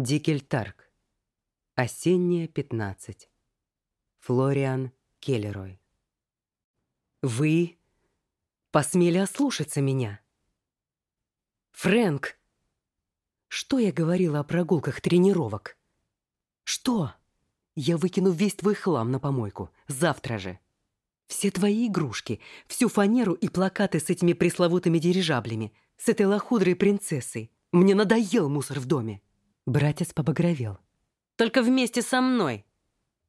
Дикельтарк. Осенняя 15. Флориан Келлерой. Вы посмели ослушаться меня. Фрэнк, что я говорила о прогулках тренировок? Что? Я выкину весь твой хлам на помойку. Завтра же. Все твои игрушки, всю фанеру и плакаты с этими пресловутыми дирижаблями, с этой лохудрой принцессой. Мне надоел мусор в доме. Братец побагровел. «Только вместе со мной!»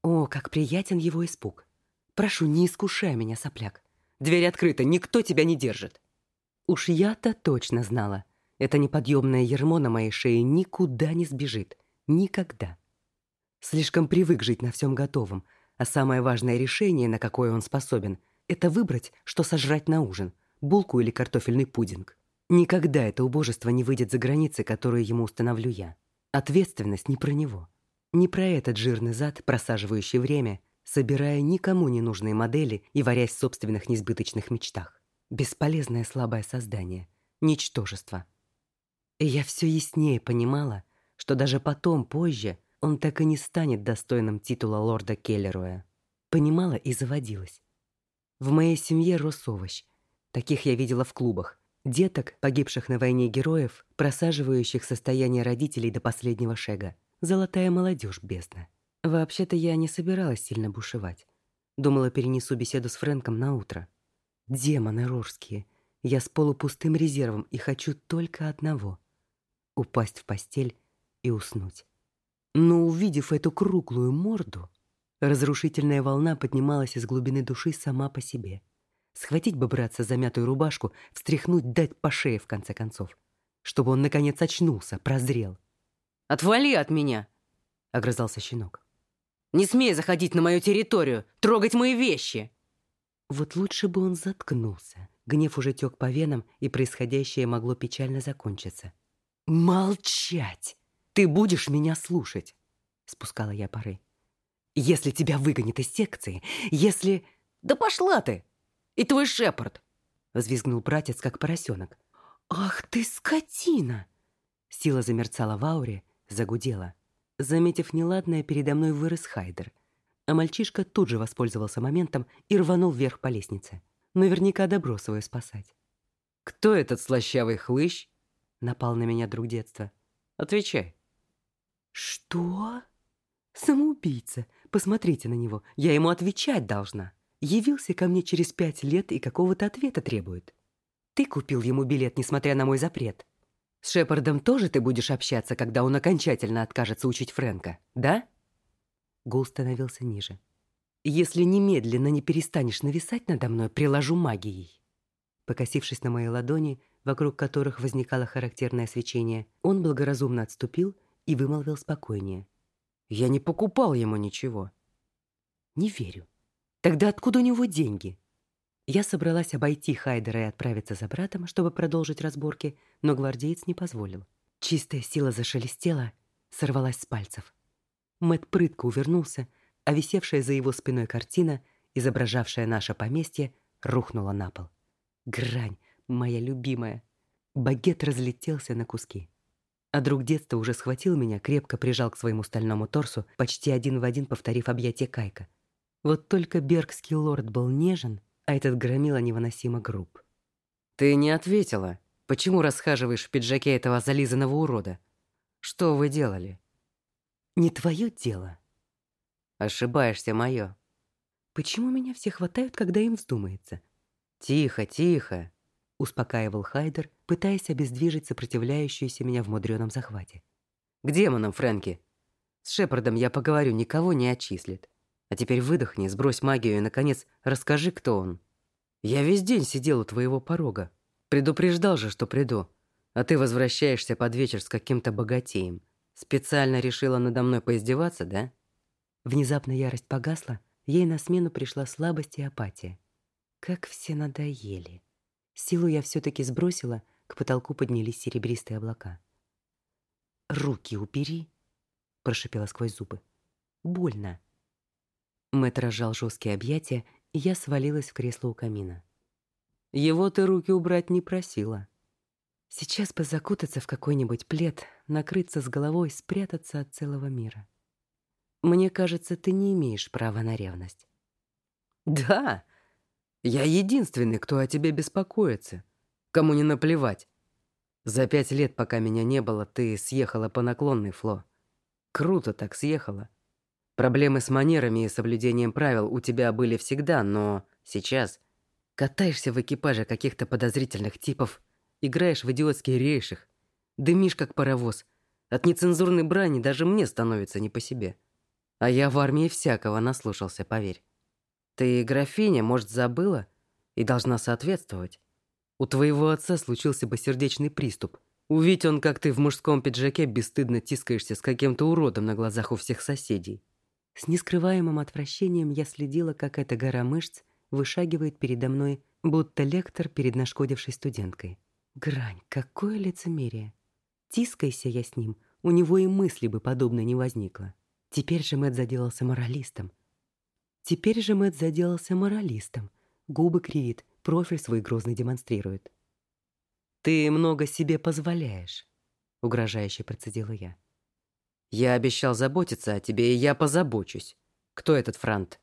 О, как приятен его испуг. «Прошу, не искушай меня, сопляк. Дверь открыта, никто тебя не держит». Уж я-то точно знала. Это неподъемное ермо на моей шее никуда не сбежит. Никогда. Слишком привык жить на всем готовом, а самое важное решение, на какое он способен, это выбрать, что сожрать на ужин – булку или картофельный пудинг. Никогда это убожество не выйдет за границы, которые ему установлю я. Ответственность не про него. Не про этот жирный зад, просаживающий время, собирая никому не нужные модели и варясь в собственных несбыточных мечтах. Бесполезное слабое создание. Ничтожество. И я все яснее понимала, что даже потом, позже, он так и не станет достойным титула лорда Келлеруя. Понимала и заводилась. В моей семье рос овощ. Таких я видела в клубах, Деток, погибших на войне героев, просаживающих состояние родителей до последнего шега. Золотая молодежь бездна. Вообще-то я не собиралась сильно бушевать. Думала, перенесу беседу с Фрэнком на утро. Демоны рорские. Я с полупустым резервом и хочу только одного — упасть в постель и уснуть. Но увидев эту круглую морду, разрушительная волна поднималась из глубины души сама по себе — Схватить бы братца за мятую рубашку, встряхнуть, дать по шее, в конце концов. Чтобы он, наконец, очнулся, прозрел. «Отвали от меня!» — огрызался щенок. «Не смей заходить на мою территорию, трогать мои вещи!» Вот лучше бы он заткнулся. Гнев уже тек по венам, и происходящее могло печально закончиться. «Молчать! Ты будешь меня слушать!» — спускала я пары. «Если тебя выгонят из секции, если...» «Да пошла ты!» И твой Шепард!» — взвизгнул братец, как поросенок. «Ах ты, скотина!» Сила замерцала в ауре, загудела. Заметив неладное, передо мной вырос Хайдер. А мальчишка тут же воспользовался моментом и рванул вверх по лестнице. Наверняка добро свое спасать. «Кто этот слащавый хлыщ?» — напал на меня друг детства. «Отвечай». «Что?» «Самоубийца. Посмотрите на него. Я ему отвечать должна». Явился ко мне через пять лет и какого-то ответа требует. Ты купил ему билет, несмотря на мой запрет. С Шепардом тоже ты будешь общаться, когда он окончательно откажется учить Фрэнка, да? Гул становился ниже. Если немедленно не перестанешь нависать надо мной, приложу магией. Покосившись на мои ладони, вокруг которых возникало характерное свечение, он благоразумно отступил и вымолвил спокойнее. «Я не покупал ему ничего». «Не верю. Тогда откуда у него деньги? Я собралась обойти Хайдера и отправиться за братом, чтобы продолжить разборки, но гвардеец не позволил. Чистая сила зашелестела, сорвалась с пальцев. Мэт прытко увернулся, а висевшая за его спиной картина, изображавшая наше поместье, рухнула на пол. Грань, моя любимая. Багет разлетелся на куски. А друг детства уже схватил меня, крепко прижал к своему стальному торсу, почти один в один повторив объятие Кайка — вот только бергский лорд был нежен, а этот громила невыносимо груб. «Ты не ответила. Почему расхаживаешь в пиджаке этого зализанного урода? Что вы делали?» «Не твое дело». «Ошибаешься, мое». «Почему меня все хватают, когда им вздумается?» «Тихо, тихо», — успокаивал Хайдер, пытаясь обездвижить сопротивляющуюся меня в мудреном захвате. «К демонам, Фрэнки. С Шепардом я поговорю, никого не отчислит. А теперь выдохни, сбрось магию и, наконец, расскажи, кто он. Я весь день сидел у твоего порога. Предупреждал же, что приду. А ты возвращаешься под вечер с каким-то богатеем. Специально решила надо мной поиздеваться, да? Внезапно ярость погасла, ей на смену пришла слабость и апатия. Как все надоели. Силу я все-таки сбросила, к потолку поднялись серебристые облака. «Руки убери!» — прошипела сквозь зубы. «Больно!» Мэтт разжал жесткие объятия, и я свалилась в кресло у камина. «Его ты руки убрать не просила». Сейчас бы закутаться в какой-нибудь плед, накрыться с головой, спрятаться от целого мира. Мне кажется, ты не имеешь права на ревность. Да, я единственный, кто о тебе беспокоится. Кому не наплевать. За пять лет, пока меня не было, ты съехала по наклонной, Фло. Круто так съехала. Проблемы с манерами и соблюдением правил у тебя были всегда, но сейчас катаешься в экипаже каких-то подозрительных типов, играешь в идиотские рейших, дымишь как паровоз. От нецензурной брани даже мне становится не по себе. А я в армии всякого наслушался, поверь. Ты графиня, может, забыла? И должна соответствовать. У твоего отца случился бы сердечный приступ. Увидь он, как ты в мужском пиджаке бесстыдно тискаешься с каким-то уродом на глазах у всех соседей. С нескрываемым отвращением я следила, как эта гора мышц вышагивает передо мной, будто лектор перед нашкодившей студенткой. Грань, какое лицемерие. Тискайся я с ним, у него и мысли бы подобно не возникло. Теперь же Мэтт заделался моралистом. Теперь же Мэтт заделался моралистом. Губы кривит, профиль свой грозный демонстрирует. «Ты много себе позволяешь», — угрожающе процедила я. «Я обещал заботиться о тебе, и я позабочусь. Кто этот Франт?»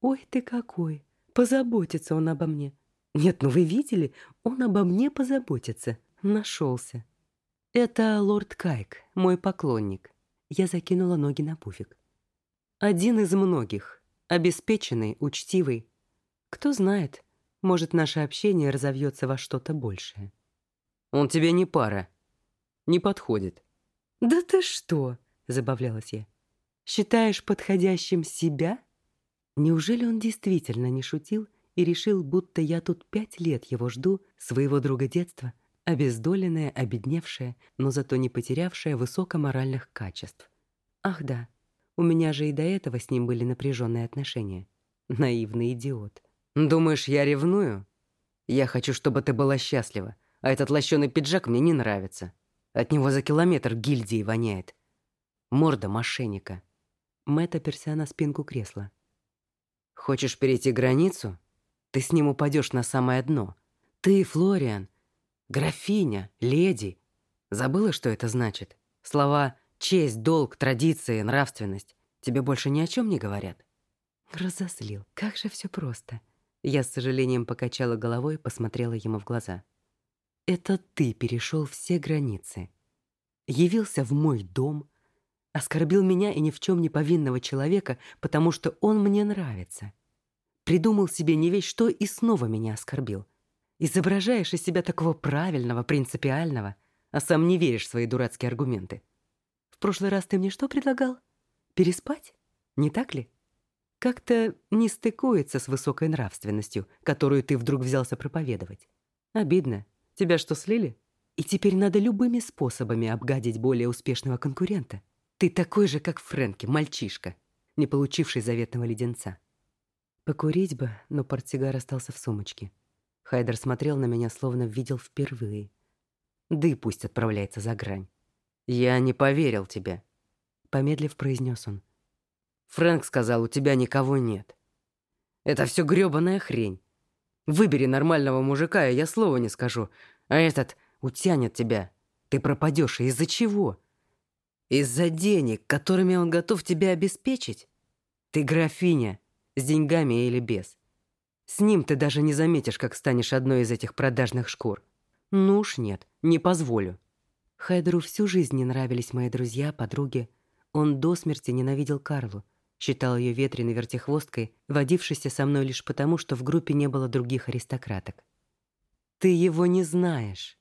«Ой ты какой! Позаботится он обо мне. Нет, ну вы видели? Он обо мне позаботится. Нашелся. Это лорд Кайк, мой поклонник. Я закинула ноги на пуфик. Один из многих. Обеспеченный, учтивый. Кто знает, может, наше общение разовьется во что-то большее. Он тебе не пара. Не подходит. Да ты что? Забавлялась я. Считаешь подходящим себя? Неужели он действительно не шутил и решил, будто я тут пять лет его жду, своего друга детства, обездоленная, обедневшая, но зато не потерявшая высокоморальных качеств. Ах да, у меня же и до этого с ним были напряженные отношения. Наивный идиот. Думаешь, я ревную? Я хочу, чтобы ты была счастлива, а этот лощеный пиджак мне не нравится. От него за километр гильдии воняет. Морда мошенника. Мэтт оперся на спинку кресла. Хочешь перейти границу? Ты с ним упадешь на самое дно. Ты, Флориан, графиня, леди. Забыла, что это значит? Слова «честь», «долг», «традиции», «нравственность» тебе больше ни о чем не говорят? Разозлил. Как же все просто. Я с сожалением покачала головой и посмотрела ему в глаза. Это ты перешел все границы. Явился в мой дом, оскорбил меня и ни в чем не повинного человека, потому что он мне нравится. Придумал себе не весь что и снова меня оскорбил. Изображаешь из себя такого правильного, принципиального, а сам не веришь в свои дурацкие аргументы. В прошлый раз ты мне что предлагал? Переспать? Не так ли? Как-то не стыкуется с высокой нравственностью, которую ты вдруг взялся проповедовать. Обидно. Тебя что, слили? И теперь надо любыми способами обгадить более успешного конкурента. Ты такой же, как Фрэнки, мальчишка, не получивший заветного леденца. Покурить бы, но портсигар остался в сумочке. Хайдер смотрел на меня, словно видел впервые. Да и пусть отправляется за грань. «Я не поверил тебе», — помедлив произнес он. «Фрэнк сказал, у тебя никого нет. Это все грёбаная хрень. Выбери нормального мужика, и я слова не скажу. А этот утянет тебя. Ты пропадешь. Из-за чего?» Из-за денег, которыми он готов тебя обеспечить? Ты графиня, с деньгами или без. С ним ты даже не заметишь, как станешь одной из этих продажных шкур. Ну уж нет, не позволю. Хайдеру всю жизнь не нравились мои друзья, подруги. Он до смерти ненавидел Карлу, считал ее ветреной вертихвосткой, водившейся со мной лишь потому, что в группе не было других аристократок. Ты его не знаешь.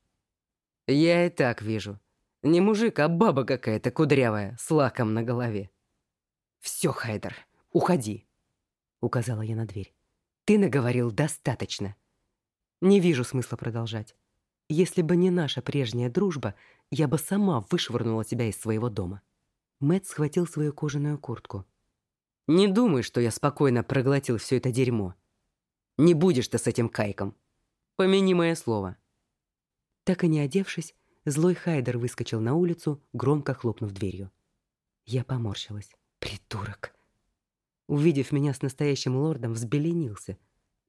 Я и так вижу. Не мужик, а баба какая-то кудрявая, с лаком на голове. «Все, Хайдер, уходи», — указала я на дверь. «Ты наговорил достаточно». Не вижу смысла продолжать. Если бы не наша прежняя дружба, я бы сама вышвырнула тебя из своего дома. Мэт схватил свою кожаную куртку. «Не думай, что я спокойно проглотил все это дерьмо. Не будешь ты с этим кайком. Помяни мое слово». Так и не одевшись, Злой Хайдер выскочил на улицу, громко хлопнув дверью. Я поморщилась. Придурок. Увидев меня с настоящим лордом, взбеленился.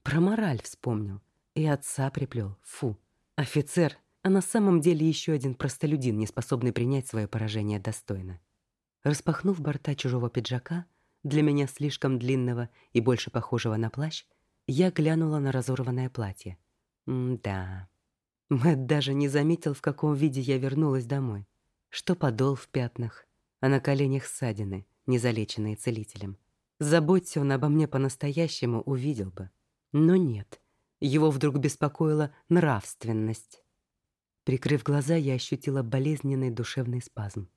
Про мораль вспомнил. И отца приплел. Фу. Офицер а на самом деле еще один простолюдин, не способный принять свое поражение достойно. Распахнув борта чужого пиджака, для меня слишком длинного и больше похожего на плащ, я глянула на разорванное платье. М-да. Мэтт даже не заметил, в каком виде я вернулась домой. Что подол в пятнах, а на коленях ссадины, не залеченные целителем. Заботься он обо мне по-настоящему, увидел бы. Но нет. Его вдруг беспокоила нравственность. Прикрыв глаза, я ощутила болезненный душевный спазм.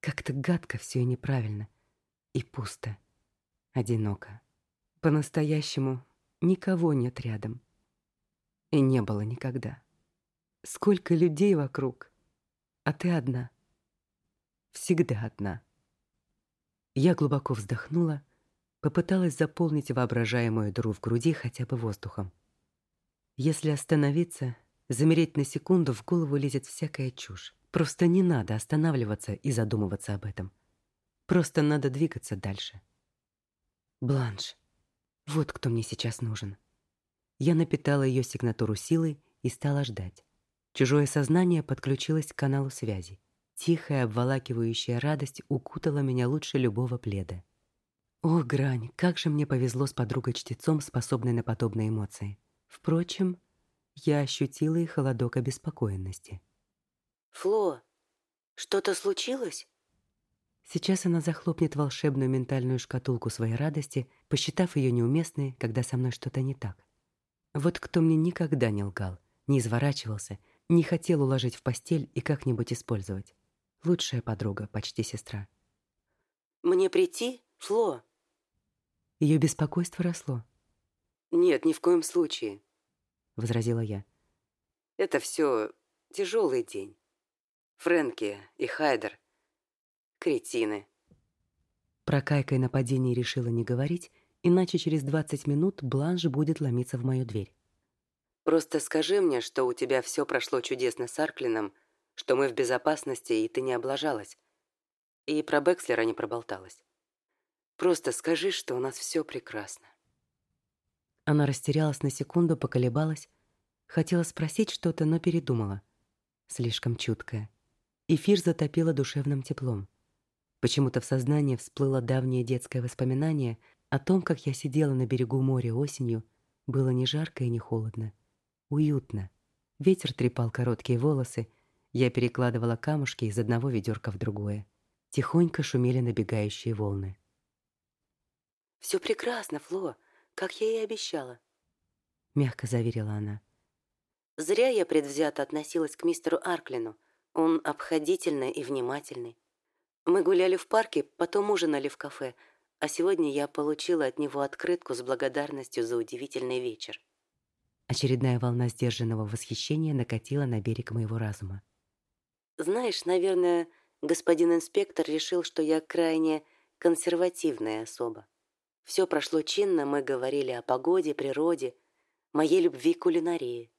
Как-то гадко все и неправильно. И пусто. Одиноко. По-настоящему никого нет рядом. И не было никогда. Сколько людей вокруг, а ты одна. Всегда одна. Я глубоко вздохнула, попыталась заполнить воображаемую дыру в груди хотя бы воздухом. Если остановиться, Замереть на секунду в голову лезет всякая чушь. Просто не надо останавливаться и задумываться об этом. Просто надо двигаться дальше. Бланш. Вот кто мне сейчас нужен. Я напитала ее сигнатуру силой и стала ждать. Чужое сознание подключилось к каналу связи. Тихая, обволакивающая радость укутала меня лучше любого пледа. О, Грань, как же мне повезло с подругой-чтецом, способной на подобные эмоции. Впрочем, я ощутила и холодок обеспокоенности. «Фло, что-то случилось?» Сейчас она захлопнет волшебную ментальную шкатулку своей радости, посчитав ее неуместной, когда со мной что-то не так. Вот кто мне никогда не лгал, не изворачивался, не хотел уложить в постель и как-нибудь использовать. Лучшая подруга, почти сестра. «Мне прийти, Фло?» Ее беспокойство росло. «Нет, ни в коем случае. — возразила я. «Это все тяжелый день. Фрэнки и Хайдер — кретины». Про Кайка и нападение решила не говорить, иначе через двадцать минут Бланш будет ломиться в мою дверь. «Просто скажи мне, что у тебя все прошло чудесно с Арклином, что мы в безопасности, и ты не облажалась. И про Бекслера не проболталась. Просто скажи, что у нас все прекрасно». Она растерялась на секунду, поколебалась. Хотела спросить что-то, но передумала. Слишком чуткая. Эфир затопило душевным теплом. Почему-то в сознании всплыло давнее детское воспоминание о том, как я сидела на берегу моря осенью. Было не жарко и не холодно. Уютно. Ветер трепал короткие волосы. Я перекладывала камушки из одного ведерка в другое. Тихонько шумели набегающие волны. «Все прекрасно, Фло как я и обещала», — мягко заверила она. «Зря я предвзято относилась к мистеру Арклину. Он обходительный и внимательный. Мы гуляли в парке, потом ужинали в кафе, а сегодня я получила от него открытку с благодарностью за удивительный вечер». Очередная волна сдержанного восхищения накатила на берег моего разума. «Знаешь, наверное, господин инспектор решил, что я крайне консервативная особа. Все прошло чинно, мы говорили о погоде, природе, моей любви к кулинарии.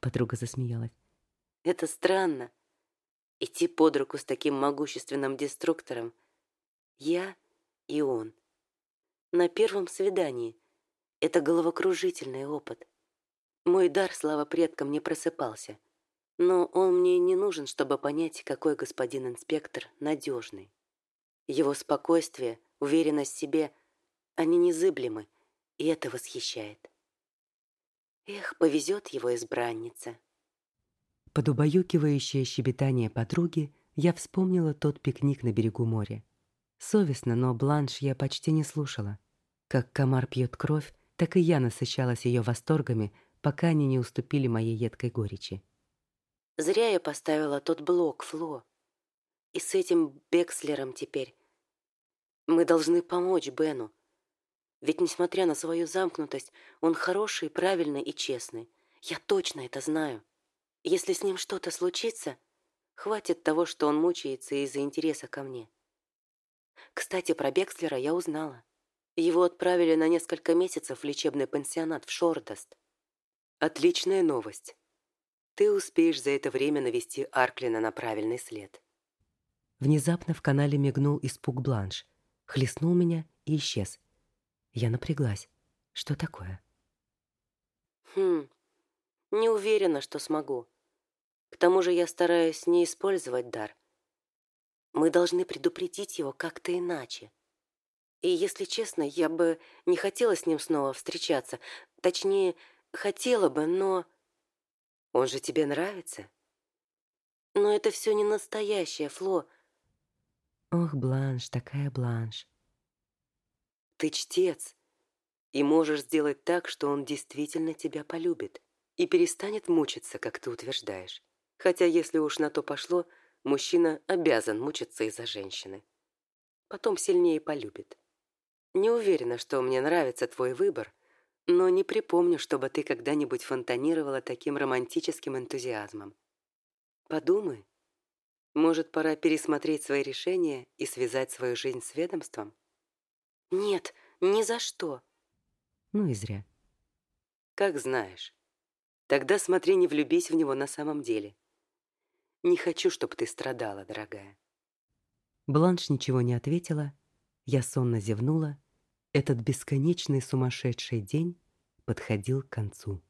Подруга засмеялась. Это странно. Идти под руку с таким могущественным деструктором. Я и он. На первом свидании. Это головокружительный опыт. Мой дар, слава предкам, не просыпался. Но он мне не нужен, чтобы понять, какой господин инспектор надежный. Его спокойствие, уверенность в себе — они незыблемы, и это восхищает. Эх, повезет его избранница. Под убаюкивающее щебетание подруги я вспомнила тот пикник на берегу моря. Совестно, но бланш я почти не слушала. Как комар пьет кровь, так и я насыщалась ее восторгами, пока они не уступили моей едкой горечи. Зря я поставила тот блок, Фло. И с этим Бекслером теперь. Мы должны помочь Бену. Ведь, несмотря на свою замкнутость, он хороший, правильный и честный. Я точно это знаю. Если с ним что-то случится, хватит того, что он мучается из-за интереса ко мне. Кстати, про Бекслера я узнала. Его отправили на несколько месяцев в лечебный пансионат в Шордаст. Отличная новость. Ты успеешь за это время навести Арклина на правильный след. Внезапно в канале мигнул испуг Бланш, хлестнул меня и исчез, я напряглась. Что такое? Хм, не уверена, что смогу. К тому же я стараюсь не использовать дар. Мы должны предупредить его как-то иначе. И, если честно, я бы не хотела с ним снова встречаться. Точнее, хотела бы, но... Он же тебе нравится? Но это все не настоящее, Фло. Ох, Бланш, такая Бланш. Ты чтец и можешь сделать так, что он действительно тебя полюбит и перестанет мучиться, как ты утверждаешь. Хотя, если уж на то пошло, мужчина обязан мучиться из-за женщины. Потом сильнее полюбит. Не уверена, что мне нравится твой выбор, но не припомню, чтобы ты когда-нибудь фонтанировала таким романтическим энтузиазмом. Подумай. Может, пора пересмотреть свои решения и связать свою жизнь с ведомством? Нет, ни за что. Ну и зря. Как знаешь. Тогда смотри, не влюбись в него на самом деле. Не хочу, чтобы ты страдала, дорогая. Бланш ничего не ответила. Я сонно зевнула. Этот бесконечный сумасшедший день подходил к концу.